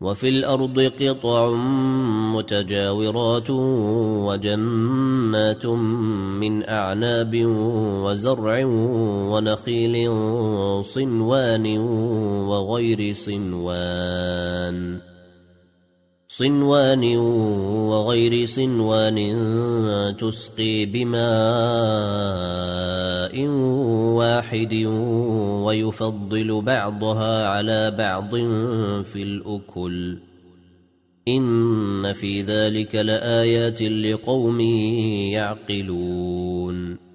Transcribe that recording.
وفي الأرض قطع متجاورات وجنات من أعناب وزرع ونخيل صنوان وغير صنوان. صنوان وغير صنوان تسقي بماء واحد ويفضل بعضها على بعض في الأكل. إن في ذلك لآيات لقوم يعقلون.